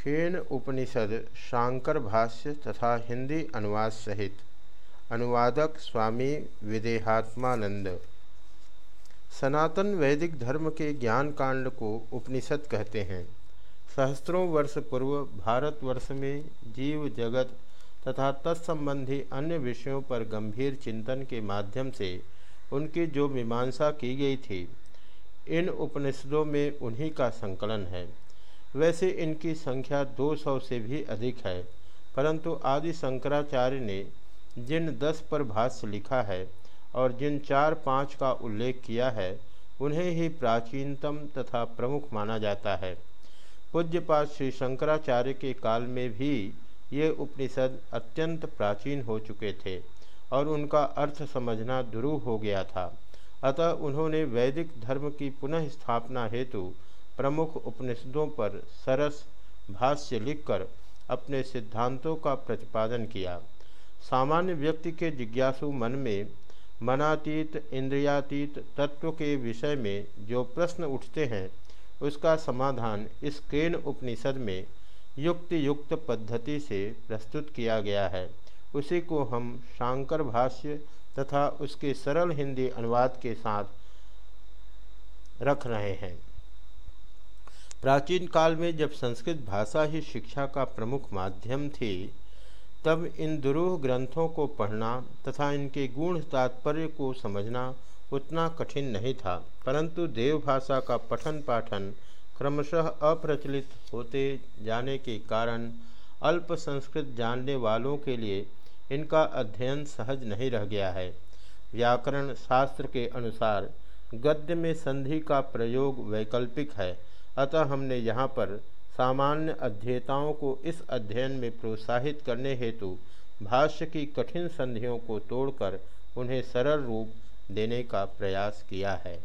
खेन उपनिषद, शांकर भाष्य तथा हिंदी अनुवाद सहित। अनुवादक स्वामी विदेहात्मानंद। सनातन वैदिक धर्म के ज्ञान कांड को उपनिषद कहते हैं। सहस्त्रों वर्ष पूर्व भारतवर्ष में जीव जगत तथा तत्संबंधी अन्य विषयों पर गंभीर चिंतन के माध्यम से उनकी जो मीमांसा की गई थी, इन उपनिषदों में उन्हीं का संकलन है। वैसे इनकी संख्या 200 से भी अधिक है, परंतु आदि शंकराचार्य ने जिन दस पर भाष्य लिखा है और जिन चार पाँच का उल्लेख किया है, उन्हें ही प्राचीनतम तथा प्रमुख माना जाता है। पूज्यपात श्री शंकराचार्य के काल में भी ये उपनिषद अत्यंत प्राचीन हो चुके थे और उनका अर्थ समझना दुरूह हो गया था। अतः उन्होंने वैदिक धर्म की पुनः स्थापना हेतु प्रमुख उपनिषदों पर सरस भाष्य लिखकर अपने सिद्धांतों का प्रतिपादन किया। सामान्य व्यक्ति के जिज्ञासु मन में मनातीत, इंद्रियातीत तत्व के विषय में जो प्रश्न उठते हैं, उसका समाधान इस केन उपनिषद में युक्त युक्त पद्धति से प्रस्तुत किया गया है। उसी को हम शांकर भाष्य तथा उसके सरल हिंदी अनुवाद के साथ रख रहे हैं। प्राचीन काल में जब संस्कृत भाषा ही शिक्षा का प्रमुख माध्यम थी, तब इन दुरूह ग्रंथों को पढ़ना तथा इनके गुण तात्पर्य को समझना उतना कठिन नहीं था, परंतु देव भाषा का पठन पाठन क्रमशः अप्रचलित होते जाने के कारण अल्प संस्कृत जानने वालों के लिए इनका अध्ययन सहज नहीं रह गया है। व्याकरण शास्त्र के अनुसार गद्य में संधि का प्रयोग वैकल्पिक है अतः हमने यहाँ पर सामान्य अध्येताओं को इस अध्ययन में प्रोत्साहित करने हेतु भाष्य की कठिन संधियों को तोड़कर उन्हें सरल रूप देने का प्रयास किया है।